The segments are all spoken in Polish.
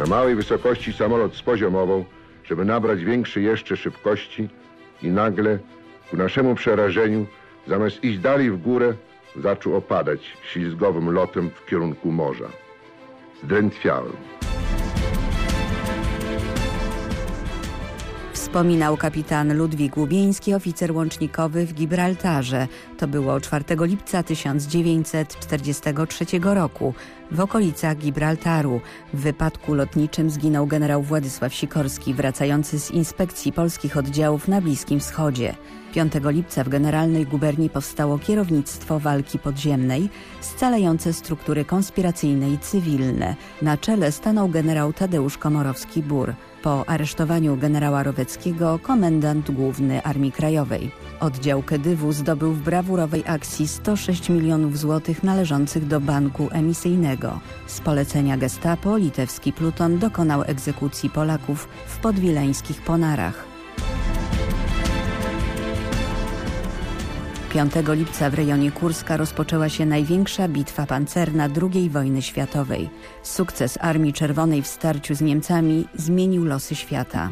Na małej wysokości samolot spoziomował, żeby nabrać większej jeszcze szybkości i nagle, ku naszemu przerażeniu, zamiast iść dalej w górę, zaczął opadać ślizgowym lotem w kierunku morza. Zdrętwiałem. Wspominał kapitan Ludwik Łubieński, oficer łącznikowy w Gibraltarze. To było 4 lipca 1943 roku w okolicach Gibraltaru. W wypadku lotniczym zginął generał Władysław Sikorski, wracający z inspekcji polskich oddziałów na Bliskim Wschodzie. 5 lipca w Generalnej Guberni powstało kierownictwo walki podziemnej, scalające struktury konspiracyjne i cywilne. Na czele stanął generał Tadeusz Komorowski-Bur. Po aresztowaniu generała Roweckiego komendant główny Armii Krajowej. Oddział Kedywu zdobył w brawurowej akcji 106 milionów złotych należących do banku emisyjnego. Z polecenia gestapo litewski pluton dokonał egzekucji Polaków w podwileńskich Ponarach. 5 lipca w rejonie Kurska rozpoczęła się największa bitwa pancerna II wojny światowej. Sukces Armii Czerwonej w starciu z Niemcami zmienił losy świata.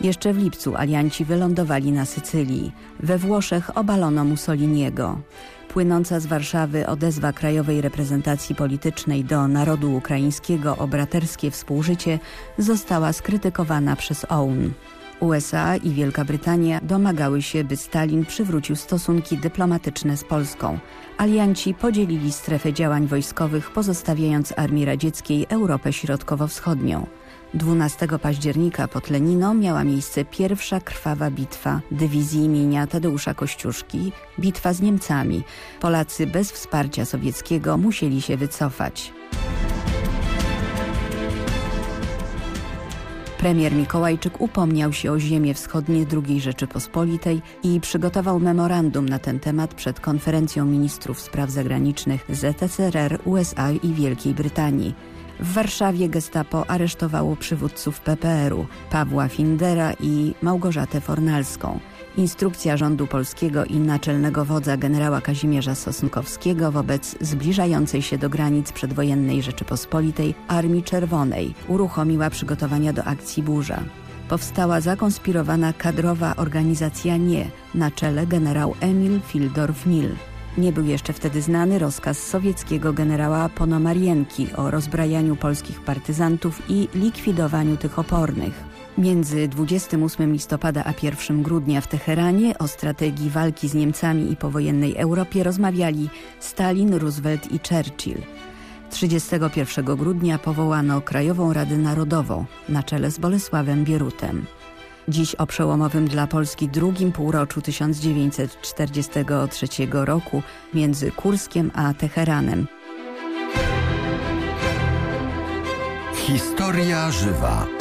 Jeszcze w lipcu alianci wylądowali na Sycylii. We Włoszech obalono Mussoliniego. Płynąca z Warszawy odezwa krajowej reprezentacji politycznej do narodu ukraińskiego o braterskie współżycie została skrytykowana przez OUN. USA i Wielka Brytania domagały się, by Stalin przywrócił stosunki dyplomatyczne z Polską. Alianci podzielili strefę działań wojskowych, pozostawiając Armii Radzieckiej Europę Środkowo-Wschodnią. 12 października pod Leniną miała miejsce pierwsza krwawa bitwa dywizji imienia Tadeusza Kościuszki, bitwa z Niemcami. Polacy bez wsparcia sowieckiego musieli się wycofać. Premier Mikołajczyk upomniał się o ziemię wschodnie II Rzeczypospolitej i przygotował memorandum na ten temat przed konferencją ministrów spraw zagranicznych ZSRR, USA i Wielkiej Brytanii. W Warszawie gestapo aresztowało przywódców PPR-u Pawła Findera i Małgorzatę Fornalską. Instrukcja rządu polskiego i naczelnego wodza generała Kazimierza Sosnkowskiego wobec zbliżającej się do granic przedwojennej Rzeczypospolitej Armii Czerwonej uruchomiła przygotowania do akcji Burza. Powstała zakonspirowana kadrowa organizacja NIE na czele generał Emil Fildorf-Mil. Nie był jeszcze wtedy znany rozkaz sowieckiego generała Ponomarienki o rozbrajaniu polskich partyzantów i likwidowaniu tych opornych. Między 28 listopada a 1 grudnia w Teheranie o strategii walki z Niemcami i powojennej Europie rozmawiali Stalin, Roosevelt i Churchill. 31 grudnia powołano Krajową Radę Narodową na czele z Bolesławem Bierutem. Dziś o przełomowym dla Polski drugim półroczu 1943 roku między Kurskiem a Teheranem. Historia żywa.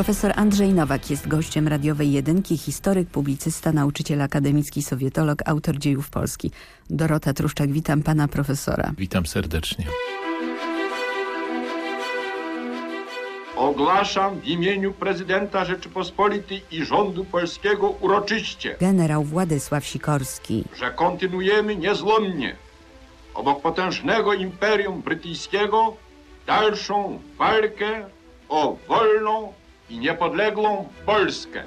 Profesor Andrzej Nowak jest gościem radiowej jedynki, historyk, publicysta, nauczyciel akademicki, sowietolog, autor dziejów Polski. Dorota Truszczak, witam pana profesora. Witam serdecznie. Ogłaszam w imieniu prezydenta Rzeczypospolitej i rządu polskiego uroczyście, Generał Władysław Sikorski. że kontynuujemy niezłomnie obok potężnego imperium brytyjskiego dalszą walkę o wolną i niepodległą Polskę.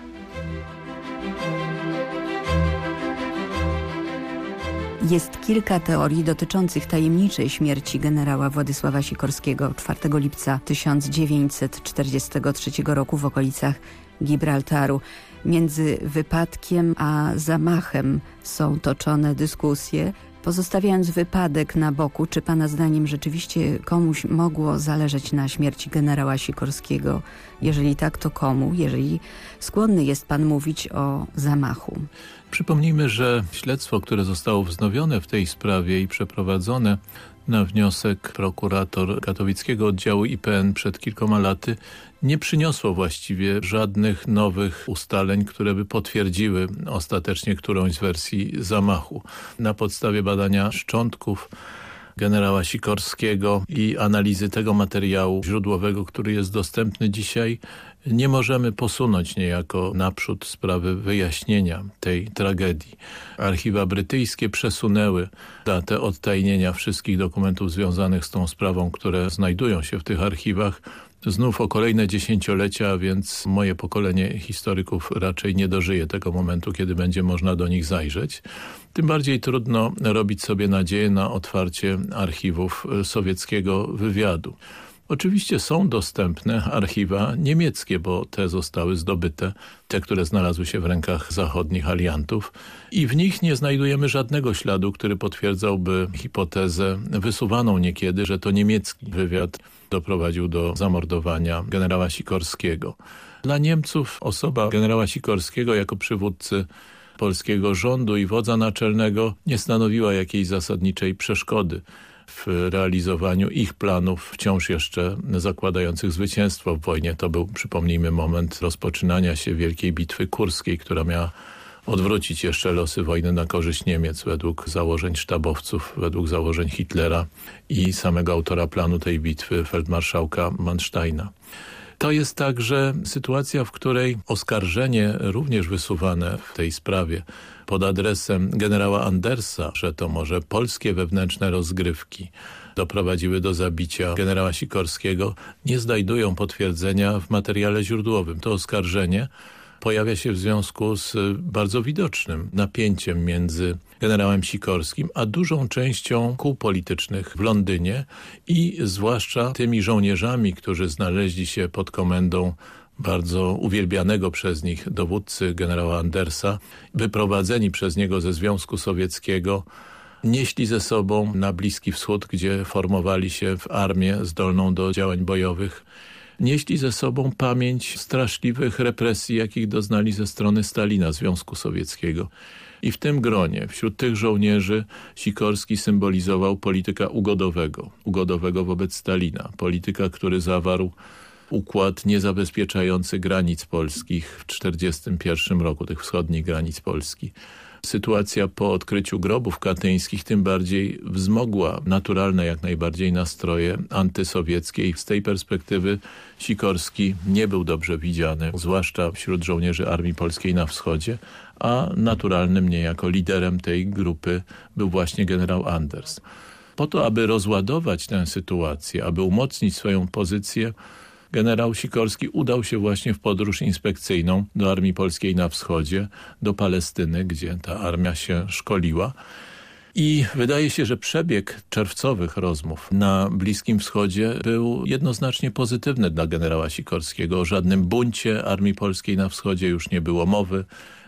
Jest kilka teorii dotyczących tajemniczej śmierci generała Władysława Sikorskiego 4 lipca 1943 roku w okolicach Gibraltaru. Między wypadkiem a zamachem są toczone dyskusje. Pozostawiając wypadek na boku, czy pana zdaniem rzeczywiście komuś mogło zależeć na śmierci generała Sikorskiego? Jeżeli tak, to komu? Jeżeli skłonny jest pan mówić o zamachu? Przypomnijmy, że śledztwo, które zostało wznowione w tej sprawie i przeprowadzone na wniosek prokurator katowickiego oddziału IPN przed kilkoma laty nie przyniosło właściwie żadnych nowych ustaleń, które by potwierdziły ostatecznie którąś z wersji zamachu. Na podstawie badania szczątków generała Sikorskiego i analizy tego materiału źródłowego, który jest dostępny dzisiaj, nie możemy posunąć niejako naprzód sprawy wyjaśnienia tej tragedii. Archiwa brytyjskie przesunęły datę odtajnienia wszystkich dokumentów związanych z tą sprawą, które znajdują się w tych archiwach znów o kolejne dziesięciolecia, więc moje pokolenie historyków raczej nie dożyje tego momentu, kiedy będzie można do nich zajrzeć. Tym bardziej trudno robić sobie nadzieję na otwarcie archiwów sowieckiego wywiadu. Oczywiście są dostępne archiwa niemieckie, bo te zostały zdobyte, te, które znalazły się w rękach zachodnich aliantów i w nich nie znajdujemy żadnego śladu, który potwierdzałby hipotezę wysuwaną niekiedy, że to niemiecki wywiad doprowadził do zamordowania generała Sikorskiego. Dla Niemców osoba generała Sikorskiego jako przywódcy polskiego rządu i wodza naczelnego nie stanowiła jakiejś zasadniczej przeszkody w realizowaniu ich planów wciąż jeszcze zakładających zwycięstwo w wojnie. To był, przypomnijmy, moment rozpoczynania się Wielkiej Bitwy Kurskiej, która miała odwrócić jeszcze losy wojny na korzyść Niemiec według założeń sztabowców, według założeń Hitlera i samego autora planu tej bitwy, feldmarszałka Mansteina. To jest także sytuacja, w której oskarżenie również wysuwane w tej sprawie pod adresem generała Andersa, że to może polskie wewnętrzne rozgrywki doprowadziły do zabicia generała Sikorskiego, nie znajdują potwierdzenia w materiale źródłowym. To oskarżenie pojawia się w związku z bardzo widocznym napięciem między generałem Sikorskim, a dużą częścią kół politycznych w Londynie i zwłaszcza tymi żołnierzami, którzy znaleźli się pod komendą bardzo uwielbianego przez nich dowódcy generała Andersa, wyprowadzeni przez niego ze Związku Sowieckiego, nieśli ze sobą na Bliski Wschód, gdzie formowali się w armię zdolną do działań bojowych, nieśli ze sobą pamięć straszliwych represji, jakich doznali ze strony Stalina Związku Sowieckiego. I w tym gronie, wśród tych żołnierzy Sikorski symbolizował polityka ugodowego, ugodowego wobec Stalina, polityka, który zawarł układ niezabezpieczający granic polskich w 1941 roku, tych wschodnich granic Polski. Sytuacja po odkryciu grobów katyńskich tym bardziej wzmogła naturalne jak najbardziej nastroje antysowieckie i z tej perspektywy Sikorski nie był dobrze widziany, zwłaszcza wśród żołnierzy Armii Polskiej na wschodzie, a naturalnym niejako liderem tej grupy był właśnie generał Anders. Po to, aby rozładować tę sytuację, aby umocnić swoją pozycję, generał Sikorski udał się właśnie w podróż inspekcyjną do Armii Polskiej na wschodzie, do Palestyny, gdzie ta armia się szkoliła. I wydaje się, że przebieg czerwcowych rozmów na Bliskim Wschodzie był jednoznacznie pozytywny dla generała Sikorskiego. O żadnym buncie Armii Polskiej na wschodzie już nie było mowy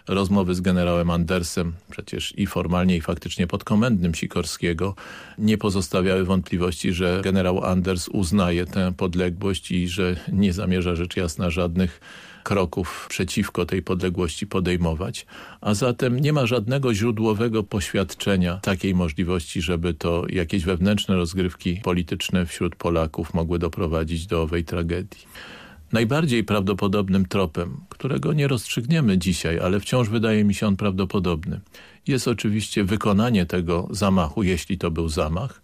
rozmowy z generałem Andersem, przecież i formalnie i faktycznie podkomendnym Sikorskiego, nie pozostawiały wątpliwości, że generał Anders uznaje tę podległość i że nie zamierza rzecz jasna żadnych kroków przeciwko tej podległości podejmować, a zatem nie ma żadnego źródłowego poświadczenia takiej możliwości, żeby to jakieś wewnętrzne rozgrywki polityczne wśród Polaków mogły doprowadzić do owej tragedii. Najbardziej prawdopodobnym tropem, którego nie rozstrzygniemy dzisiaj, ale wciąż wydaje mi się on prawdopodobny, jest oczywiście wykonanie tego zamachu, jeśli to był zamach,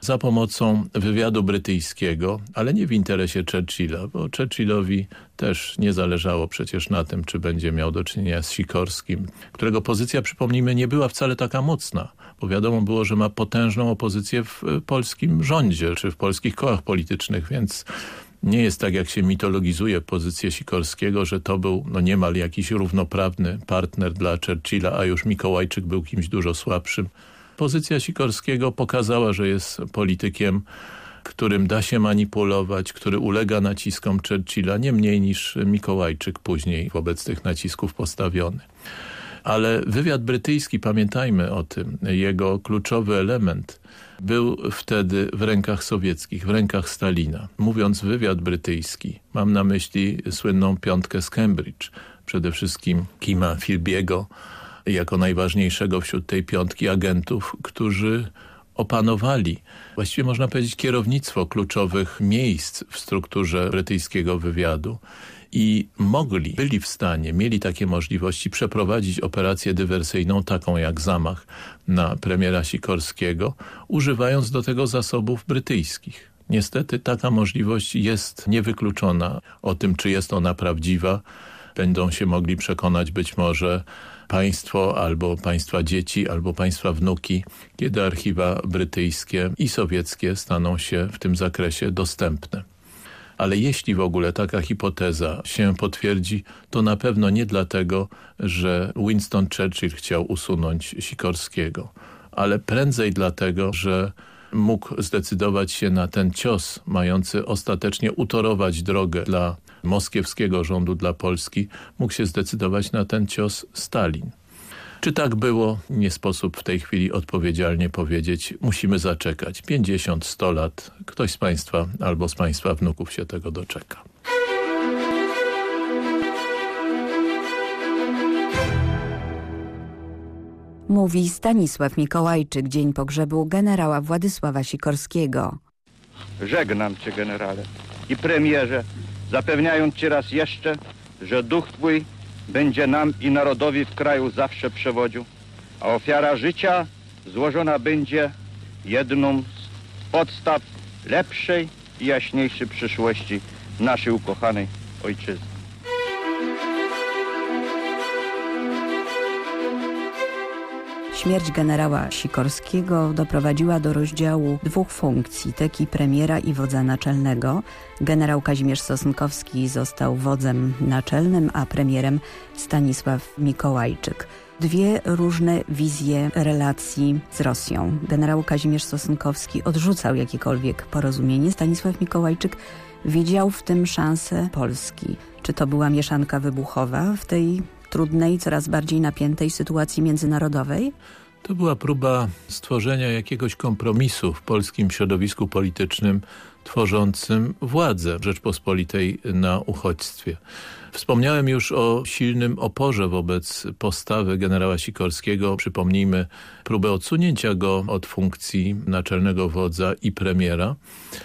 za pomocą wywiadu brytyjskiego, ale nie w interesie Churchilla, bo Churchillowi też nie zależało przecież na tym, czy będzie miał do czynienia z Sikorskim, którego pozycja, przypomnijmy, nie była wcale taka mocna, bo wiadomo było, że ma potężną opozycję w polskim rządzie, czy w polskich kołach politycznych, więc nie jest tak, jak się mitologizuje pozycję Sikorskiego, że to był no niemal jakiś równoprawny partner dla Churchilla, a już Mikołajczyk był kimś dużo słabszym. Pozycja Sikorskiego pokazała, że jest politykiem, którym da się manipulować, który ulega naciskom Churchilla nie mniej niż Mikołajczyk później wobec tych nacisków postawiony. Ale wywiad brytyjski, pamiętajmy o tym, jego kluczowy element był wtedy w rękach sowieckich, w rękach Stalina. Mówiąc wywiad brytyjski, mam na myśli słynną piątkę z Cambridge, przede wszystkim Kima Philbiego, jako najważniejszego wśród tej piątki agentów, którzy opanowali, właściwie można powiedzieć, kierownictwo kluczowych miejsc w strukturze brytyjskiego wywiadu i mogli, byli w stanie, mieli takie możliwości przeprowadzić operację dywersyjną taką jak zamach na premiera Sikorskiego, używając do tego zasobów brytyjskich. Niestety taka możliwość jest niewykluczona. O tym, czy jest ona prawdziwa, będą się mogli przekonać być może państwo albo państwa dzieci, albo państwa wnuki, kiedy archiwa brytyjskie i sowieckie staną się w tym zakresie dostępne. Ale jeśli w ogóle taka hipoteza się potwierdzi, to na pewno nie dlatego, że Winston Churchill chciał usunąć Sikorskiego, ale prędzej dlatego, że mógł zdecydować się na ten cios mający ostatecznie utorować drogę dla moskiewskiego rządu dla Polski, mógł się zdecydować na ten cios Stalin. Czy tak było? Nie sposób w tej chwili odpowiedzialnie powiedzieć. Musimy zaczekać. 50-100 lat. Ktoś z Państwa albo z Państwa wnuków się tego doczeka. Mówi Stanisław Mikołajczyk, dzień pogrzebu generała Władysława Sikorskiego. Żegnam Cię, generale i premierze, zapewniając Ci raz jeszcze, że duch Twój będzie nam i narodowi w kraju zawsze przewodził, a ofiara życia złożona będzie jedną z podstaw lepszej i jaśniejszej przyszłości naszej ukochanej ojczyzny. Śmierć generała Sikorskiego doprowadziła do rozdziału dwóch funkcji, teki premiera i wodza naczelnego. Generał Kazimierz Sosnkowski został wodzem naczelnym, a premierem Stanisław Mikołajczyk. Dwie różne wizje relacji z Rosją. Generał Kazimierz Sosnkowski odrzucał jakiekolwiek porozumienie. Stanisław Mikołajczyk widział w tym szansę Polski. Czy to była mieszanka wybuchowa w tej trudnej, coraz bardziej napiętej sytuacji międzynarodowej? To była próba stworzenia jakiegoś kompromisu w polskim środowisku politycznym tworzącym władzę Rzeczpospolitej na uchodźstwie. Wspomniałem już o silnym oporze wobec postawy generała Sikorskiego. Przypomnijmy próbę odsunięcia go od funkcji naczelnego wodza i premiera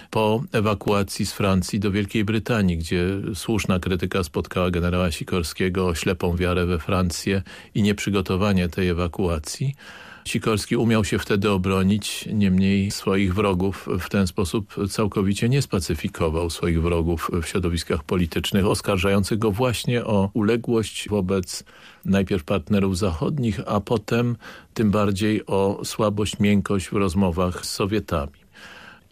po ewakuacji z Francji do Wielkiej Brytanii, gdzie słuszna krytyka spotkała generała Sikorskiego o ślepą wiarę we Francję i nieprzygotowanie tej ewakuacji. Sikorski umiał się wtedy obronić, niemniej swoich wrogów w ten sposób całkowicie nie spacyfikował swoich wrogów w środowiskach politycznych, oskarżających go właśnie o uległość wobec najpierw partnerów zachodnich, a potem tym bardziej o słabość, miękkość w rozmowach z Sowietami.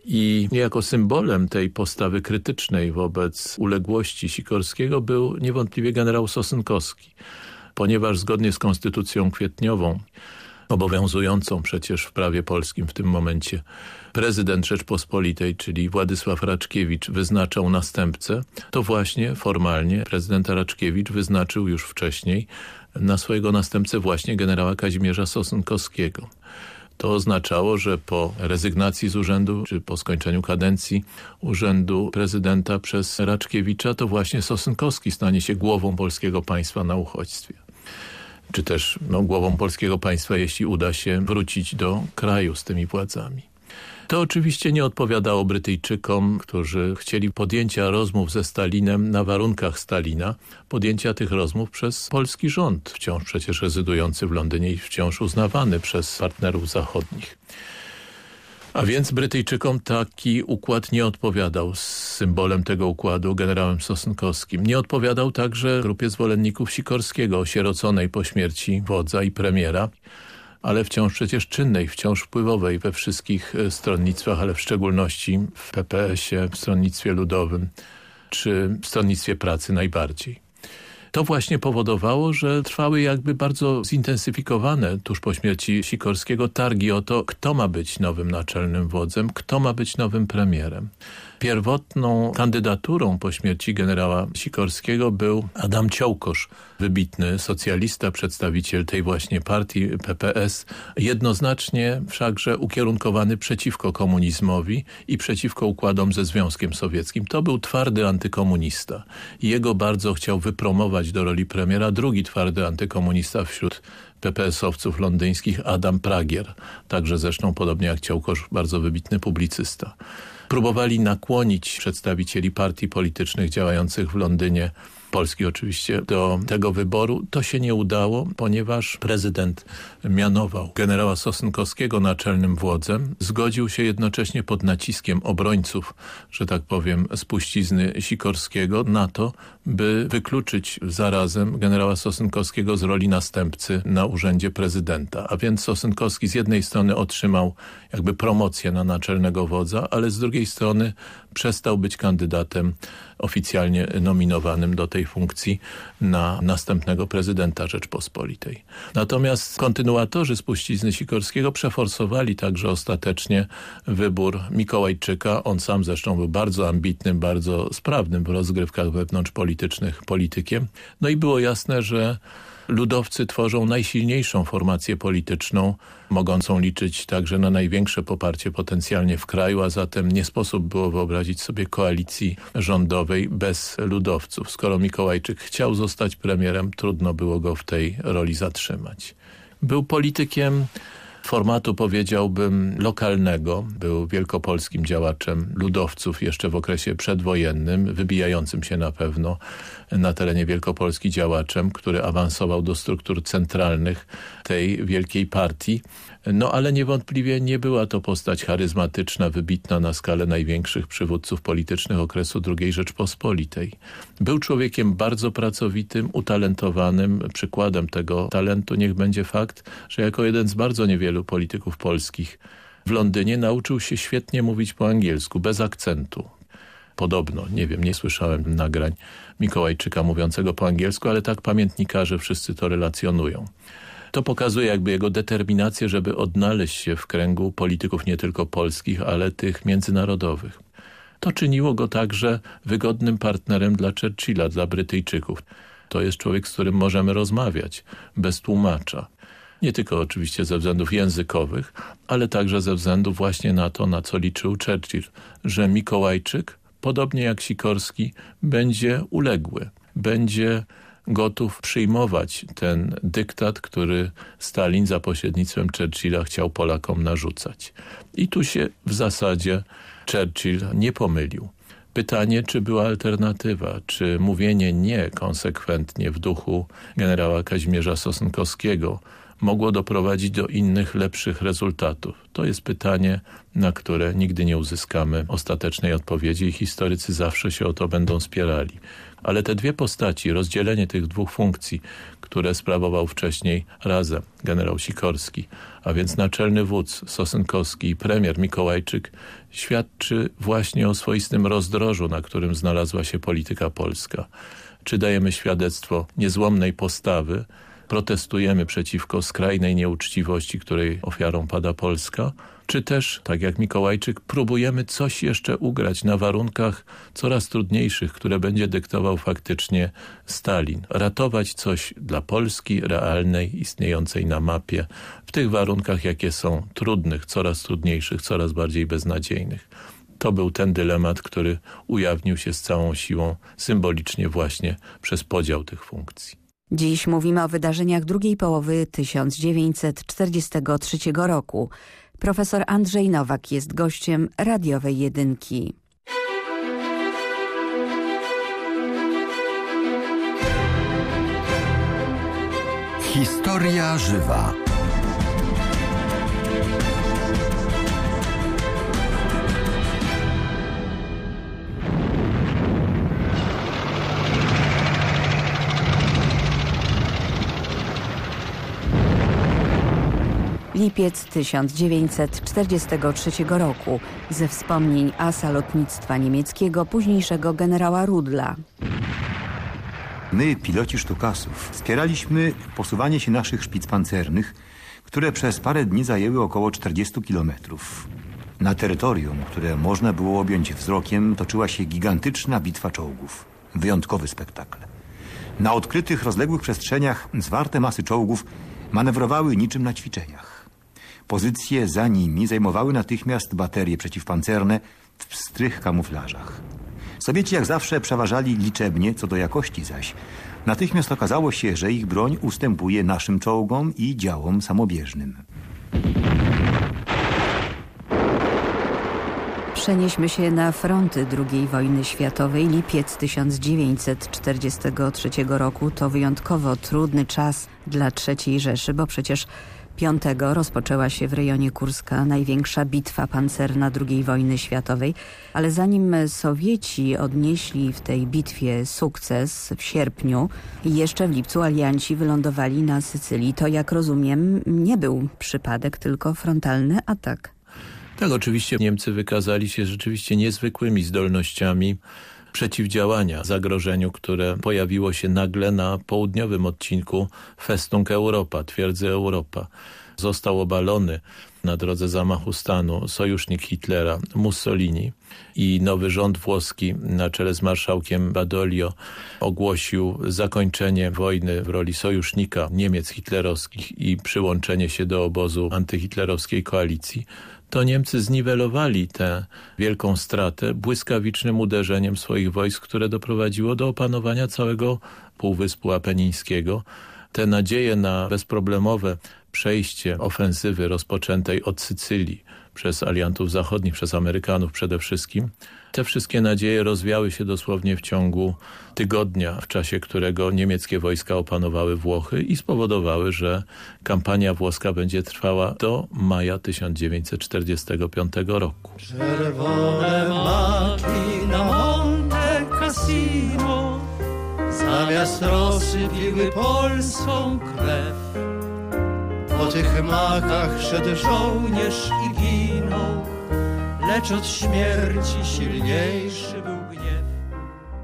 I jako symbolem tej postawy krytycznej wobec uległości Sikorskiego był niewątpliwie generał Sosynkowski, ponieważ zgodnie z konstytucją kwietniową obowiązującą przecież w prawie polskim w tym momencie. Prezydent Rzeczpospolitej, czyli Władysław Raczkiewicz wyznaczał następcę, to właśnie formalnie prezydenta Raczkiewicz wyznaczył już wcześniej na swojego następcę właśnie generała Kazimierza Sosynkowskiego. To oznaczało, że po rezygnacji z urzędu, czy po skończeniu kadencji urzędu prezydenta przez Raczkiewicza, to właśnie Sosynkowski stanie się głową polskiego państwa na uchodźstwie czy też no, głową polskiego państwa, jeśli uda się wrócić do kraju z tymi władzami. To oczywiście nie odpowiadało Brytyjczykom, którzy chcieli podjęcia rozmów ze Stalinem na warunkach Stalina, podjęcia tych rozmów przez polski rząd, wciąż przecież rezydujący w Londynie i wciąż uznawany przez partnerów zachodnich. A więc Brytyjczykom taki układ nie odpowiadał z symbolem tego układu generałem Sosynkowskim. Nie odpowiadał także grupie zwolenników Sikorskiego, osieroconej po śmierci wodza i premiera, ale wciąż przecież czynnej, wciąż wpływowej we wszystkich e, stronnictwach, ale w szczególności w PPS-ie, w Stronnictwie Ludowym czy w Stronnictwie Pracy najbardziej. To właśnie powodowało, że trwały jakby bardzo zintensyfikowane tuż po śmierci Sikorskiego targi o to, kto ma być nowym naczelnym wodzem, kto ma być nowym premierem. Pierwotną kandydaturą po śmierci generała Sikorskiego był Adam Ciołkosz, wybitny socjalista, przedstawiciel tej właśnie partii PPS, jednoznacznie wszakże ukierunkowany przeciwko komunizmowi i przeciwko układom ze Związkiem Sowieckim. To był twardy antykomunista. Jego bardzo chciał wypromować do roli premiera drugi twardy antykomunista wśród PPS-owców londyńskich Adam Pragier, także zresztą podobnie jak Ciołkosz, bardzo wybitny publicysta próbowali nakłonić przedstawicieli partii politycznych działających w Londynie Polski oczywiście do tego wyboru. To się nie udało, ponieważ prezydent mianował generała Sosynkowskiego naczelnym włodzem. Zgodził się jednocześnie pod naciskiem obrońców, że tak powiem, spuścizny Sikorskiego na to, by wykluczyć zarazem generała Sosynkowskiego z roli następcy na urzędzie prezydenta. A więc Sosynkowski z jednej strony otrzymał jakby promocję na naczelnego wodza, ale z drugiej strony przestał być kandydatem oficjalnie nominowanym do tej funkcji na następnego prezydenta Rzeczpospolitej. Natomiast kontynuatorzy spuścizny Sikorskiego przeforsowali także ostatecznie wybór Mikołajczyka. On sam zresztą był bardzo ambitnym, bardzo sprawnym w rozgrywkach wewnątrzpolitycznych politykiem. No i było jasne, że ludowcy tworzą najsilniejszą formację polityczną, mogącą liczyć także na największe poparcie potencjalnie w kraju, a zatem nie sposób było wyobrazić sobie koalicji rządowej bez ludowców. Skoro Mikołajczyk chciał zostać premierem, trudno było go w tej roli zatrzymać. Był politykiem formatu powiedziałbym lokalnego. Był wielkopolskim działaczem ludowców jeszcze w okresie przedwojennym, wybijającym się na pewno na terenie Wielkopolski działaczem, który awansował do struktur centralnych tej wielkiej partii. No ale niewątpliwie nie była to postać charyzmatyczna, wybitna na skalę największych przywódców politycznych okresu II Rzeczpospolitej. Był człowiekiem bardzo pracowitym, utalentowanym. Przykładem tego talentu niech będzie fakt, że jako jeden z bardzo niewielu polityków polskich w Londynie nauczył się świetnie mówić po angielsku, bez akcentu. Podobno, nie wiem, nie słyszałem nagrań Mikołajczyka mówiącego po angielsku, ale tak pamiętnikarze wszyscy to relacjonują. To pokazuje jakby jego determinację, żeby odnaleźć się w kręgu polityków nie tylko polskich, ale tych międzynarodowych. To czyniło go także wygodnym partnerem dla Churchilla, dla Brytyjczyków. To jest człowiek, z którym możemy rozmawiać, bez tłumacza. Nie tylko oczywiście ze względów językowych, ale także ze względu właśnie na to, na co liczył Churchill, że Mikołajczyk, podobnie jak Sikorski, będzie uległy, będzie gotów przyjmować ten dyktat, który Stalin za pośrednictwem Churchilla chciał Polakom narzucać. I tu się w zasadzie Churchill nie pomylił. Pytanie, czy była alternatywa, czy mówienie nie konsekwentnie w duchu generała Kazimierza Sosnkowskiego mogło doprowadzić do innych, lepszych rezultatów? To jest pytanie, na które nigdy nie uzyskamy ostatecznej odpowiedzi i historycy zawsze się o to będą spierali. Ale te dwie postaci, rozdzielenie tych dwóch funkcji, które sprawował wcześniej razem generał Sikorski, a więc naczelny wódz Sosenkowski i premier Mikołajczyk, świadczy właśnie o swoistym rozdrożu, na którym znalazła się polityka polska. Czy dajemy świadectwo niezłomnej postawy, protestujemy przeciwko skrajnej nieuczciwości, której ofiarą pada Polska, czy też, tak jak Mikołajczyk, próbujemy coś jeszcze ugrać na warunkach coraz trudniejszych, które będzie dyktował faktycznie Stalin. Ratować coś dla Polski realnej, istniejącej na mapie, w tych warunkach, jakie są trudnych, coraz trudniejszych, coraz bardziej beznadziejnych. To był ten dylemat, który ujawnił się z całą siłą symbolicznie właśnie przez podział tych funkcji. Dziś mówimy o wydarzeniach drugiej połowy 1943 roku. Profesor Andrzej Nowak jest gościem radiowej jedynki. Historia żywa. Lipiec 1943 roku ze wspomnień asa lotnictwa niemieckiego późniejszego generała Rudla. My, piloci sztukasów, wspieraliśmy posuwanie się naszych szpic pancernych, które przez parę dni zajęły około 40 kilometrów. Na terytorium, które można było objąć wzrokiem, toczyła się gigantyczna bitwa czołgów. Wyjątkowy spektakl. Na odkrytych, rozległych przestrzeniach zwarte masy czołgów manewrowały niczym na ćwiczeniach. Pozycje za nimi zajmowały natychmiast baterie przeciwpancerne w pstrych kamuflażach. Sowieci jak zawsze przeważali liczebnie, co do jakości zaś. Natychmiast okazało się, że ich broń ustępuje naszym czołgom i działom samobieżnym. Przenieśmy się na fronty II wojny światowej. Lipiec 1943 roku to wyjątkowo trudny czas dla III Rzeszy, bo przecież 5 rozpoczęła się w rejonie Kurska największa bitwa pancerna II wojny światowej, ale zanim Sowieci odnieśli w tej bitwie sukces w sierpniu, jeszcze w lipcu alianci wylądowali na Sycylii. To jak rozumiem nie był przypadek, tylko frontalny atak. Tak, oczywiście Niemcy wykazali się rzeczywiście niezwykłymi zdolnościami przeciwdziałania zagrożeniu, które pojawiło się nagle na południowym odcinku Festung Europa, twierdzy Europa. Został obalony na drodze zamachu stanu sojusznik Hitlera, Mussolini i nowy rząd włoski na czele z marszałkiem Badoglio ogłosił zakończenie wojny w roli sojusznika Niemiec hitlerowskich i przyłączenie się do obozu antyhitlerowskiej koalicji to Niemcy zniwelowali tę wielką stratę błyskawicznym uderzeniem swoich wojsk, które doprowadziło do opanowania całego Półwyspu Apenińskiego. Te nadzieje na bezproblemowe przejście ofensywy rozpoczętej od Sycylii przez aliantów zachodnich, przez Amerykanów przede wszystkim, te wszystkie nadzieje rozwiały się dosłownie w ciągu tygodnia, w czasie którego niemieckie wojska opanowały Włochy i spowodowały, że kampania włoska będzie trwała do maja 1945 roku. Czerwone maki na Monte Cassino zamiast rosy piły polską krew. Po tych makach szedł żołnierz i lecz od śmierci silniejszy był gniew.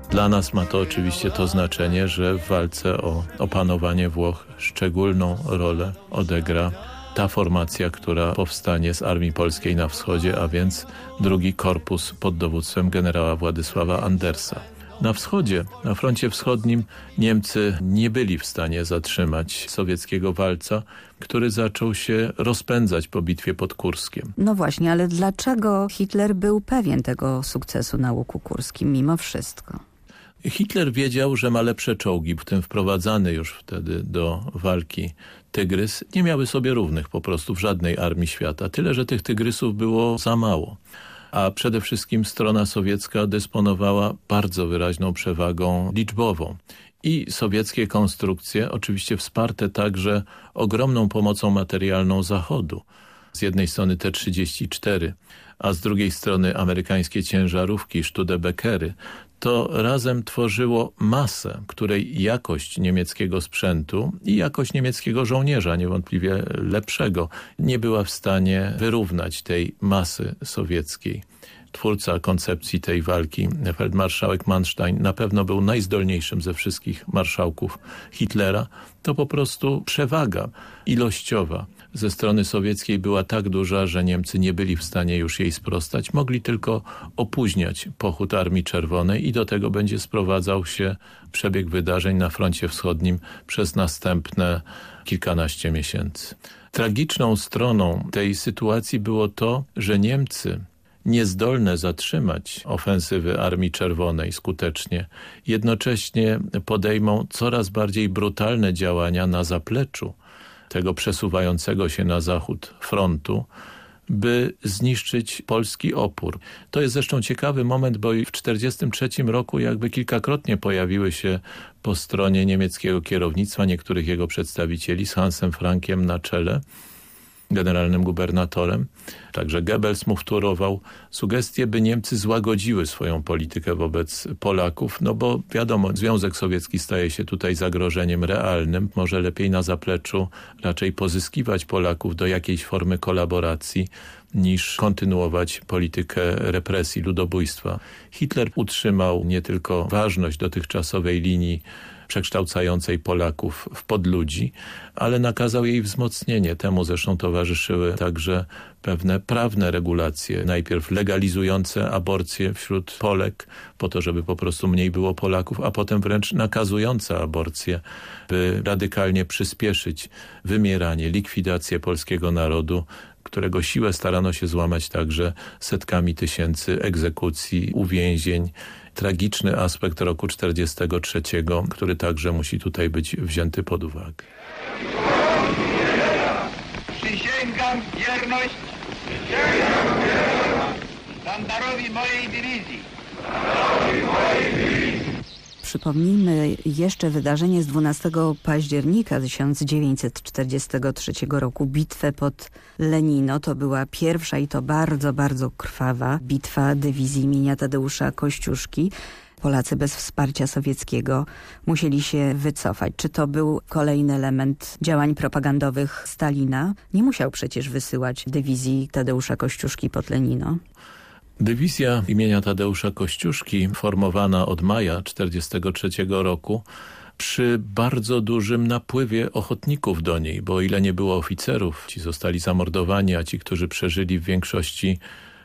Dla nas ma to oczywiście to znaczenie, że w walce o opanowanie Włoch szczególną rolę odegra ta formacja, która powstanie z Armii Polskiej na wschodzie, a więc drugi korpus pod dowództwem generała Władysława Andersa. Na wschodzie, na froncie wschodnim Niemcy nie byli w stanie zatrzymać sowieckiego walca, który zaczął się rozpędzać po bitwie pod Kurskiem. No właśnie, ale dlaczego Hitler był pewien tego sukcesu na łuku kurskim mimo wszystko? Hitler wiedział, że ma lepsze czołgi, w tym wprowadzany już wtedy do walki tygrys, nie miały sobie równych po prostu w żadnej armii świata. Tyle, że tych tygrysów było za mało a przede wszystkim strona sowiecka dysponowała bardzo wyraźną przewagą liczbową. I sowieckie konstrukcje, oczywiście wsparte także ogromną pomocą materialną Zachodu. Z jednej strony T-34, a z drugiej strony amerykańskie ciężarówki Studebeckery, to razem tworzyło masę, której jakość niemieckiego sprzętu i jakość niemieckiego żołnierza, niewątpliwie lepszego, nie była w stanie wyrównać tej masy sowieckiej. Twórca koncepcji tej walki, feldmarszałek Manstein, na pewno był najzdolniejszym ze wszystkich marszałków Hitlera, to po prostu przewaga ilościowa ze strony sowieckiej była tak duża, że Niemcy nie byli w stanie już jej sprostać. Mogli tylko opóźniać pochód Armii Czerwonej i do tego będzie sprowadzał się przebieg wydarzeń na froncie wschodnim przez następne kilkanaście miesięcy. Tragiczną stroną tej sytuacji było to, że Niemcy niezdolne zatrzymać ofensywy Armii Czerwonej skutecznie, jednocześnie podejmą coraz bardziej brutalne działania na zapleczu tego przesuwającego się na zachód frontu, by zniszczyć polski opór. To jest zresztą ciekawy moment, bo w 1943 roku jakby kilkakrotnie pojawiły się po stronie niemieckiego kierownictwa niektórych jego przedstawicieli z Hansem Frankiem na czele, generalnym gubernatorem. Także Goebbels mu wtórował sugestie, by Niemcy złagodziły swoją politykę wobec Polaków, no bo wiadomo, Związek Sowiecki staje się tutaj zagrożeniem realnym. Może lepiej na zapleczu raczej pozyskiwać Polaków do jakiejś formy kolaboracji niż kontynuować politykę represji, ludobójstwa. Hitler utrzymał nie tylko ważność dotychczasowej linii przekształcającej Polaków w podludzi, ale nakazał jej wzmocnienie. Temu zresztą towarzyszyły także pewne prawne regulacje. Najpierw legalizujące aborcję wśród Polek, po to, żeby po prostu mniej było Polaków, a potem wręcz nakazujące aborcję, by radykalnie przyspieszyć wymieranie, likwidację polskiego narodu, którego siłę starano się złamać także setkami tysięcy egzekucji, uwięzień, tragiczny aspekt roku 43, który także musi tutaj być wzięty pod uwagę. Przysięgam wierność sztandarowi mojej dywizji. Przypomnijmy jeszcze wydarzenie z 12 października 1943 roku, bitwę pod Lenino. To była pierwsza i to bardzo, bardzo krwawa bitwa dywizji imienia Tadeusza Kościuszki. Polacy bez wsparcia sowieckiego musieli się wycofać. Czy to był kolejny element działań propagandowych Stalina? Nie musiał przecież wysyłać dywizji Tadeusza Kościuszki pod Lenino. Dywizja imienia Tadeusza Kościuszki, formowana od maja 1943 roku, przy bardzo dużym napływie ochotników do niej, bo o ile nie było oficerów, ci zostali zamordowani, a ci, którzy przeżyli w większości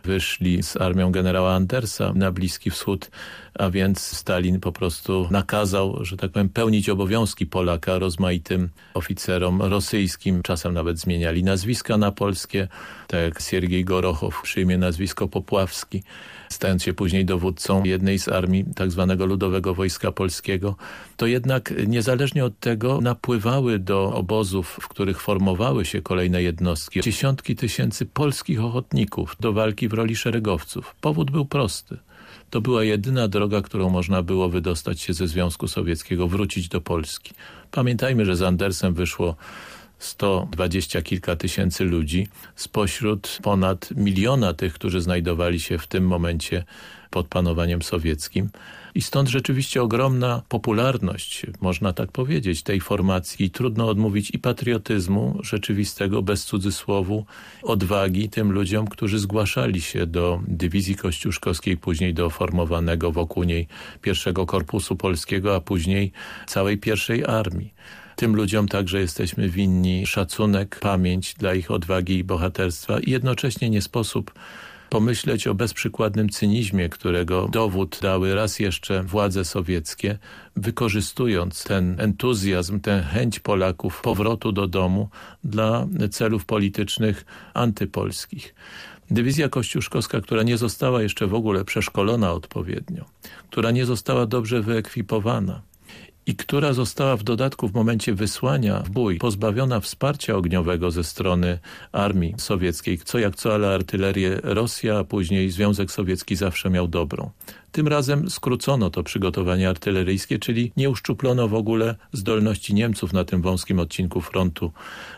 wyszli z armią generała Andersa na Bliski Wschód, a więc Stalin po prostu nakazał, że tak powiem, pełnić obowiązki Polaka rozmaitym oficerom rosyjskim. Czasem nawet zmieniali nazwiska na polskie, tak jak Siergiej Gorochow przyjmie nazwisko Popławski stając się później dowódcą jednej z armii tak zwanego Ludowego Wojska Polskiego, to jednak niezależnie od tego napływały do obozów, w których formowały się kolejne jednostki, dziesiątki tysięcy polskich ochotników do walki w roli szeregowców. Powód był prosty. To była jedyna droga, którą można było wydostać się ze Związku Sowieckiego, wrócić do Polski. Pamiętajmy, że z Andersem wyszło 120 kilka tysięcy ludzi spośród ponad miliona tych, którzy znajdowali się w tym momencie pod panowaniem sowieckim. I stąd rzeczywiście ogromna popularność, można tak powiedzieć, tej formacji. Trudno odmówić i patriotyzmu rzeczywistego, bez cudzysłowu, odwagi tym ludziom, którzy zgłaszali się do dywizji kościuszkowskiej, później do formowanego wokół niej pierwszego Korpusu Polskiego, a później całej pierwszej armii. Tym ludziom także jesteśmy winni szacunek, pamięć dla ich odwagi i bohaterstwa i jednocześnie nie sposób pomyśleć o bezprzykładnym cynizmie, którego dowód dały raz jeszcze władze sowieckie, wykorzystując ten entuzjazm, tę chęć Polaków powrotu do domu dla celów politycznych antypolskich. Dywizja kościuszkowska, która nie została jeszcze w ogóle przeszkolona odpowiednio, która nie została dobrze wyekwipowana, i która została w dodatku w momencie wysłania w bój pozbawiona wsparcia ogniowego ze strony armii sowieckiej, co jak co, ale artylerię Rosja, a później Związek Sowiecki zawsze miał dobrą. Tym razem skrócono to przygotowanie artyleryjskie, czyli nie uszczuplono w ogóle zdolności Niemców na tym wąskim odcinku frontu,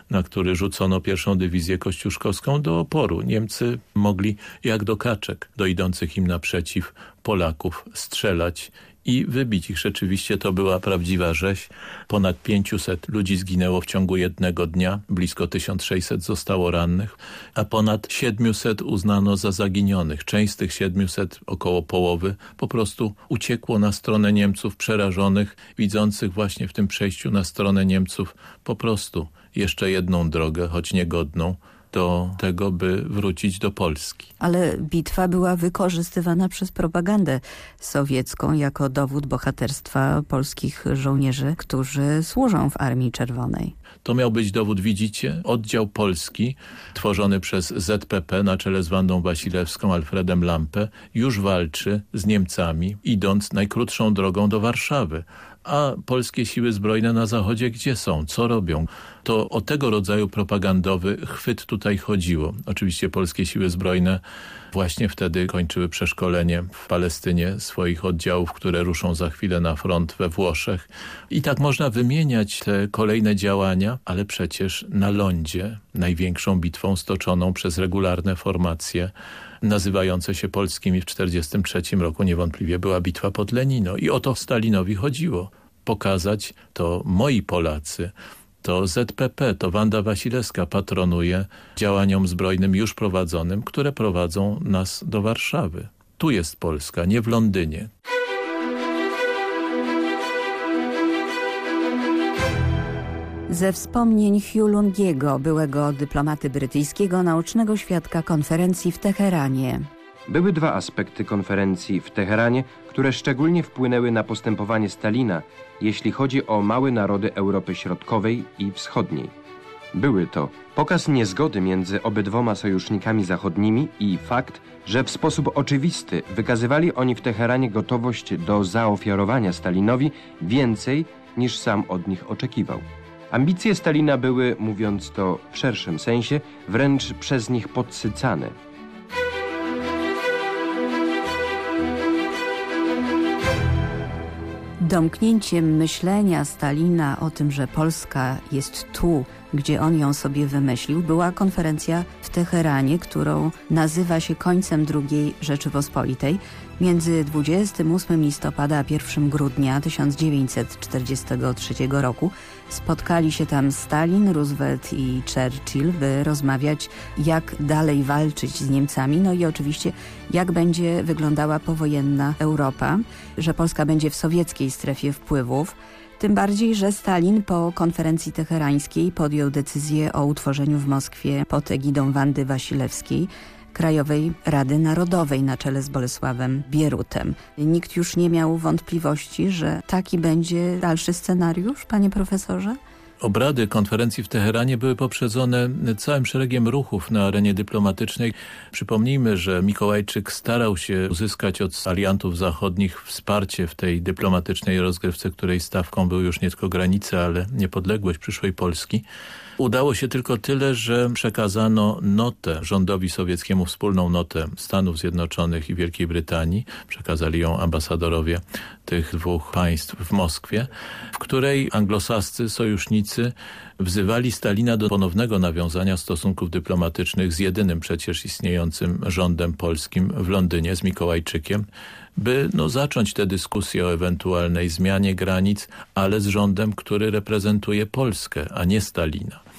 na który rzucono pierwszą dywizję kościuszkowską do oporu. Niemcy mogli jak do kaczek, do idących im naprzeciw Polaków strzelać i wybić ich. Rzeczywiście to była prawdziwa rzeź. Ponad 500 ludzi zginęło w ciągu jednego dnia, blisko 1600 zostało rannych, a ponad 700 uznano za zaginionych. Część z tych 700, około połowy, po prostu uciekło na stronę Niemców przerażonych, widzących właśnie w tym przejściu na stronę Niemców po prostu jeszcze jedną drogę, choć niegodną, do tego, by wrócić do Polski. Ale bitwa była wykorzystywana przez propagandę sowiecką jako dowód bohaterstwa polskich żołnierzy, którzy służą w Armii Czerwonej. To miał być dowód, widzicie, oddział polski tworzony przez ZPP na czele z Wandą Wasilewską, Alfredem Lampę już walczy z Niemcami, idąc najkrótszą drogą do Warszawy. A polskie siły zbrojne na zachodzie gdzie są? Co robią? To o tego rodzaju propagandowy chwyt tutaj chodziło. Oczywiście polskie siły zbrojne właśnie wtedy kończyły przeszkolenie w Palestynie swoich oddziałów, które ruszą za chwilę na front we Włoszech. I tak można wymieniać te kolejne działania, ale przecież na lądzie największą bitwą stoczoną przez regularne formacje nazywające się polskimi w 1943 roku niewątpliwie była bitwa pod Lenino. I o to Stalinowi chodziło. Pokazać to moi Polacy, to ZPP, to Wanda Wasilewska patronuje działaniom zbrojnym już prowadzonym, które prowadzą nas do Warszawy. Tu jest Polska, nie w Londynie. Ze wspomnień Hugh Lungiego, byłego dyplomaty brytyjskiego, naocznego świadka konferencji w Teheranie. Były dwa aspekty konferencji w Teheranie, które szczególnie wpłynęły na postępowanie Stalina, jeśli chodzi o małe narody Europy Środkowej i Wschodniej. Były to pokaz niezgody między obydwoma sojusznikami zachodnimi i fakt, że w sposób oczywisty wykazywali oni w Teheranie gotowość do zaofiarowania Stalinowi więcej niż sam od nich oczekiwał. Ambicje Stalina były, mówiąc to w szerszym sensie, wręcz przez nich podsycane. Domknięciem myślenia Stalina o tym, że Polska jest tu, gdzie on ją sobie wymyślił, była konferencja w Teheranie, którą nazywa się końcem II Rzeczypospolitej Między 28 listopada a 1 grudnia 1943 roku spotkali się tam Stalin, Roosevelt i Churchill, by rozmawiać jak dalej walczyć z Niemcami, no i oczywiście jak będzie wyglądała powojenna Europa, że Polska będzie w sowieckiej strefie wpływów, tym bardziej, że Stalin po konferencji teherańskiej podjął decyzję o utworzeniu w Moskwie pod egidą Wandy Wasilewskiej Krajowej Rady Narodowej na czele z Bolesławem Bierutem. Nikt już nie miał wątpliwości, że taki będzie dalszy scenariusz, panie profesorze? Obrady konferencji w Teheranie były poprzedzone całym szeregiem ruchów na arenie dyplomatycznej. Przypomnijmy, że Mikołajczyk starał się uzyskać od aliantów zachodnich wsparcie w tej dyplomatycznej rozgrywce, której stawką były już nie tylko granice, ale niepodległość przyszłej Polski. Udało się tylko tyle, że przekazano notę rządowi sowieckiemu, wspólną notę Stanów Zjednoczonych i Wielkiej Brytanii. Przekazali ją ambasadorowie tych dwóch państw w Moskwie, w której anglosascy sojusznicy wzywali Stalina do ponownego nawiązania stosunków dyplomatycznych z jedynym przecież istniejącym rządem polskim w Londynie, z Mikołajczykiem, by no, zacząć tę dyskusję o ewentualnej zmianie granic, ale z rządem, który reprezentuje Polskę, a nie Stalina.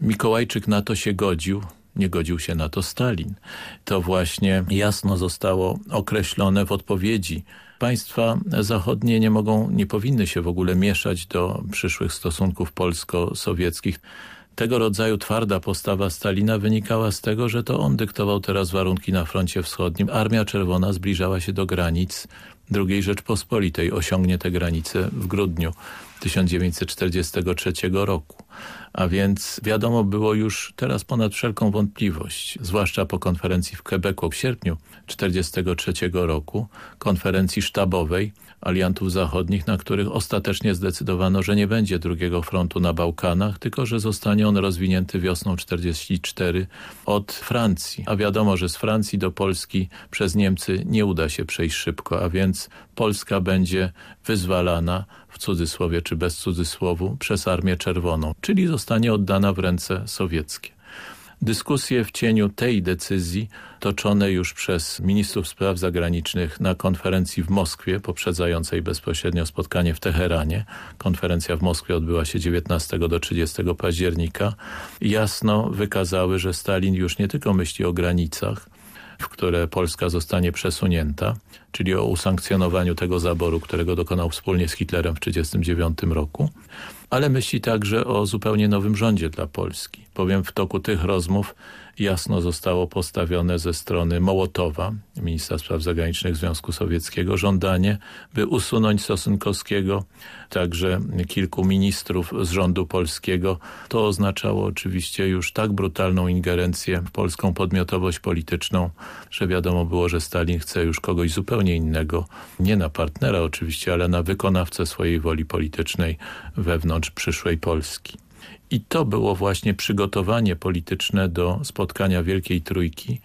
Mikołajczyk na to się godził, nie godził się na to Stalin. To właśnie jasno zostało określone w odpowiedzi. Państwa zachodnie nie mogą, nie powinny się w ogóle mieszać do przyszłych stosunków polsko-sowieckich. Tego rodzaju twarda postawa Stalina wynikała z tego, że to on dyktował teraz warunki na froncie wschodnim. Armia Czerwona zbliżała się do granic II Rzeczpospolitej. Osiągnie te granice w grudniu 1943 roku. A więc wiadomo było już teraz ponad wszelką wątpliwość, zwłaszcza po konferencji w Quebecu w sierpniu 1943 roku, konferencji sztabowej aliantów zachodnich, na których ostatecznie zdecydowano, że nie będzie drugiego frontu na Bałkanach, tylko że zostanie on rozwinięty wiosną 1944 od Francji. A wiadomo, że z Francji do Polski przez Niemcy nie uda się przejść szybko, a więc Polska będzie wyzwalana w cudzysłowie czy bez cudzysłowu przez Armię Czerwoną, czyli zostanie oddana w ręce sowieckie. Dyskusje w cieniu tej decyzji toczone już przez ministrów spraw zagranicznych na konferencji w Moskwie, poprzedzającej bezpośrednio spotkanie w Teheranie. Konferencja w Moskwie odbyła się 19 do 30 października. Jasno wykazały, że Stalin już nie tylko myśli o granicach, w które Polska zostanie przesunięta, czyli o usankcjonowaniu tego zaboru, którego dokonał wspólnie z Hitlerem w 1939 roku, ale myśli także o zupełnie nowym rządzie dla Polski. Powiem w toku tych rozmów jasno zostało postawione ze strony Mołotowa, ministra spraw zagranicznych Związku Sowieckiego, żądanie, by usunąć Sosynkowskiego, także kilku ministrów z rządu polskiego. To oznaczało oczywiście już tak brutalną ingerencję w polską podmiotowość polityczną, że wiadomo było, że Stalin chce już kogoś zupełnie innego, nie na partnera oczywiście, ale na wykonawcę swojej woli politycznej wewnątrz przyszłej Polski. I to było właśnie przygotowanie polityczne do spotkania Wielkiej Trójki,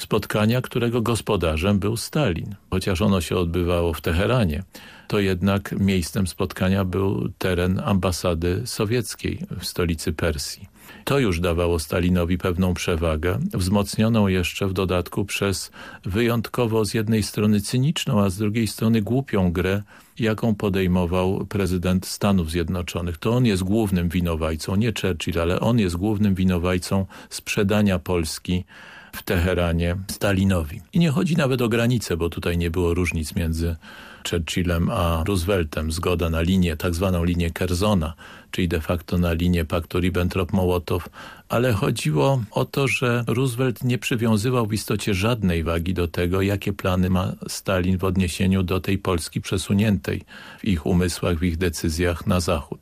spotkania, którego gospodarzem był Stalin. Chociaż ono się odbywało w Teheranie, to jednak miejscem spotkania był teren ambasady sowieckiej w stolicy Persji. To już dawało Stalinowi pewną przewagę, wzmocnioną jeszcze w dodatku przez wyjątkowo z jednej strony cyniczną, a z drugiej strony głupią grę, jaką podejmował prezydent Stanów Zjednoczonych. To on jest głównym winowajcą, nie Churchill, ale on jest głównym winowajcą sprzedania Polski w Teheranie Stalinowi. I nie chodzi nawet o granice, bo tutaj nie było różnic między Churchillem a Rooseveltem. Zgoda na linię, tak zwaną linię Kerzona, czyli de facto na linię paktu Ribbentrop-Mołotow, ale chodziło o to, że Roosevelt nie przywiązywał w istocie żadnej wagi do tego, jakie plany ma Stalin w odniesieniu do tej Polski przesuniętej w ich umysłach, w ich decyzjach na zachód.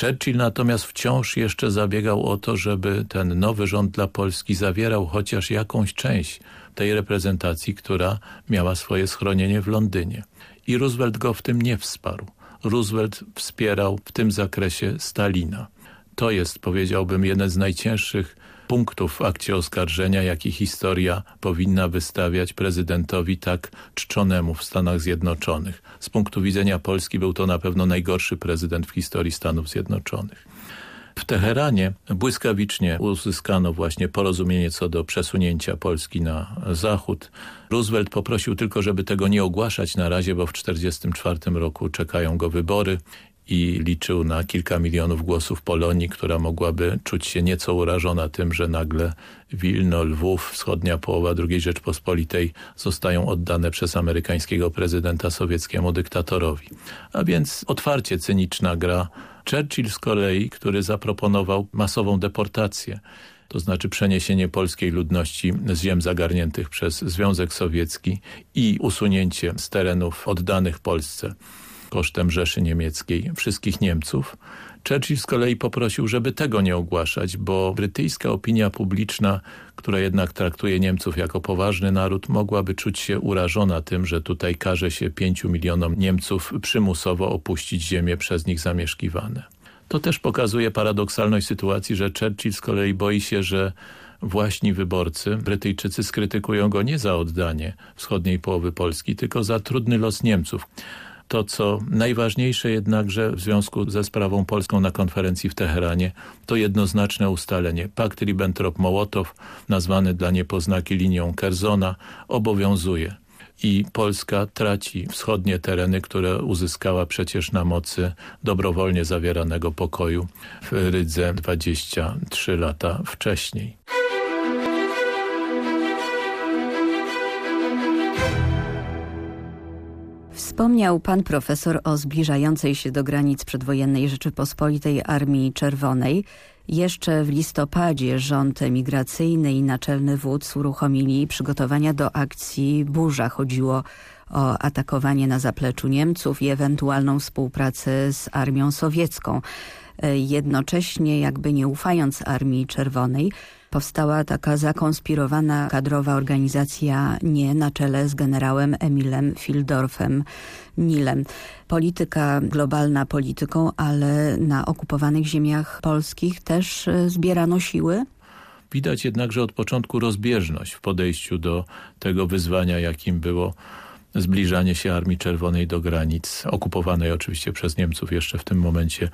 Churchill natomiast wciąż jeszcze zabiegał o to, żeby ten nowy rząd dla Polski zawierał chociaż jakąś część tej reprezentacji, która miała swoje schronienie w Londynie. I Roosevelt go w tym nie wsparł. Roosevelt wspierał w tym zakresie Stalina. To jest, powiedziałbym, jeden z najcięższych punktów w akcie oskarżenia, jaki historia powinna wystawiać prezydentowi tak czczonemu w Stanach Zjednoczonych. Z punktu widzenia Polski był to na pewno najgorszy prezydent w historii Stanów Zjednoczonych. W Teheranie błyskawicznie uzyskano właśnie porozumienie co do przesunięcia Polski na zachód. Roosevelt poprosił tylko, żeby tego nie ogłaszać na razie, bo w 1944 roku czekają go wybory i liczył na kilka milionów głosów Polonii, która mogłaby czuć się nieco urażona tym, że nagle Wilno, Lwów, wschodnia połowa II Rzeczpospolitej zostają oddane przez amerykańskiego prezydenta sowieckiemu dyktatorowi. A więc otwarcie cyniczna gra. Churchill z kolei, który zaproponował masową deportację to znaczy przeniesienie polskiej ludności z ziem zagarniętych przez Związek Sowiecki i usunięcie z terenów oddanych Polsce kosztem Rzeszy Niemieckiej wszystkich Niemców. Churchill z kolei poprosił, żeby tego nie ogłaszać, bo brytyjska opinia publiczna, która jednak traktuje Niemców jako poważny naród, mogłaby czuć się urażona tym, że tutaj każe się pięciu milionom Niemców przymusowo opuścić ziemię przez nich zamieszkiwane. To też pokazuje paradoksalność sytuacji, że Churchill z kolei boi się, że właśnie wyborcy, Brytyjczycy skrytykują go nie za oddanie wschodniej połowy Polski, tylko za trudny los Niemców to, co najważniejsze jednakże w związku ze sprawą polską na konferencji w Teheranie, to jednoznaczne ustalenie. Pakt Ribbentrop-Mołotow, nazwany dla niepoznaki linią Kerzona, obowiązuje i Polska traci wschodnie tereny, które uzyskała przecież na mocy dobrowolnie zawieranego pokoju w Rydze 23 lata wcześniej. Wspomniał pan profesor o zbliżającej się do granic przedwojennej Rzeczypospolitej Armii Czerwonej. Jeszcze w listopadzie rząd emigracyjny i naczelny wódz uruchomili przygotowania do akcji Burza. Chodziło o atakowanie na zapleczu Niemców i ewentualną współpracę z armią sowiecką. Jednocześnie jakby nie ufając Armii Czerwonej powstała taka zakonspirowana kadrowa organizacja nie na czele z generałem Emilem Fildorfem Nilem. Polityka globalna polityką, ale na okupowanych ziemiach polskich też e, zbierano siły? Widać jednakże od początku rozbieżność w podejściu do tego wyzwania, jakim było zbliżanie się Armii Czerwonej do granic, okupowanej oczywiście przez Niemców jeszcze w tym momencie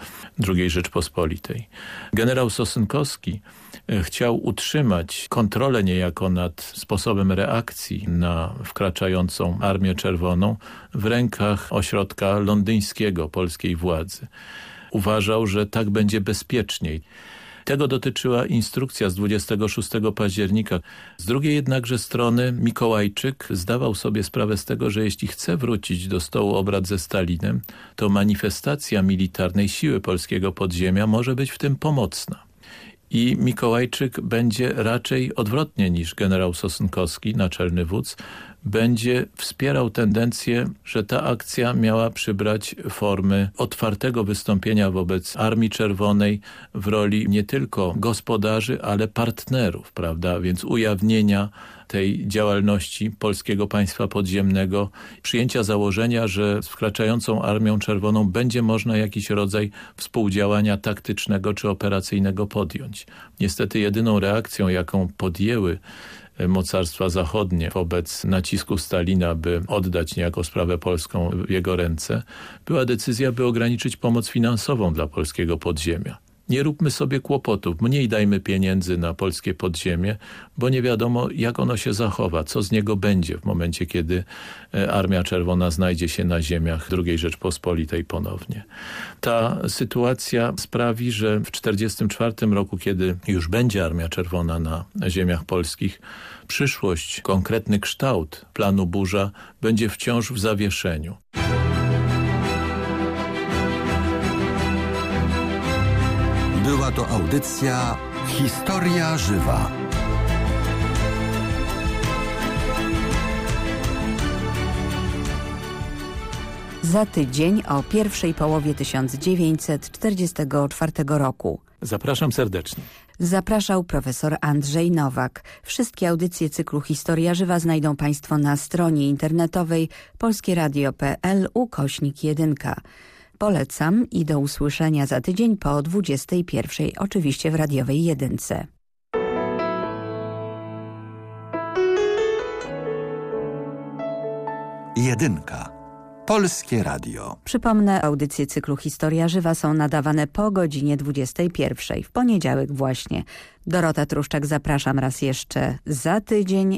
II Rzeczpospolitej. Generał Sosynkowski e, chciał utrzymać kontrolę niejako nad sposobem reakcji na wkraczającą Armię Czerwoną w rękach ośrodka londyńskiego polskiej władzy. Uważał, że tak będzie bezpieczniej. Tego dotyczyła instrukcja z 26 października. Z drugiej jednakże strony Mikołajczyk zdawał sobie sprawę z tego, że jeśli chce wrócić do stołu obrad ze Stalinem, to manifestacja militarnej siły polskiego podziemia może być w tym pomocna. I Mikołajczyk będzie raczej odwrotnie niż generał Sosunkowski, naczelny wódz, będzie wspierał tendencję, że ta akcja miała przybrać formy otwartego wystąpienia wobec Armii Czerwonej w roli nie tylko gospodarzy, ale partnerów, prawda? Więc ujawnienia tej działalności polskiego państwa podziemnego, przyjęcia założenia, że z wkraczającą Armią Czerwoną będzie można jakiś rodzaj współdziałania taktycznego czy operacyjnego podjąć. Niestety jedyną reakcją, jaką podjęły mocarstwa zachodnie wobec nacisku Stalina, by oddać niejako sprawę polską w jego ręce, była decyzja, by ograniczyć pomoc finansową dla polskiego podziemia. Nie róbmy sobie kłopotów, mniej dajmy pieniędzy na polskie podziemie, bo nie wiadomo jak ono się zachowa, co z niego będzie w momencie, kiedy e, Armia Czerwona znajdzie się na ziemiach II Rzeczpospolitej ponownie. Ta sytuacja sprawi, że w 1944 roku, kiedy już będzie Armia Czerwona na ziemiach polskich, przyszłość, konkretny kształt planu burza będzie wciąż w zawieszeniu. Była to audycja Historia Żywa. Za tydzień o pierwszej połowie 1944 roku. Zapraszam serdecznie. Zapraszał profesor Andrzej Nowak. Wszystkie audycje cyklu Historia Żywa znajdą Państwo na stronie internetowej polskieradio.pl ukośnik 1. Polecam i do usłyszenia za tydzień po 21, oczywiście w radiowej jedynce. Jedynka. Polskie Radio. Przypomnę, audycje cyklu Historia Żywa są nadawane po godzinie 21, w poniedziałek właśnie. Dorota Truszczak, zapraszam raz jeszcze za tydzień.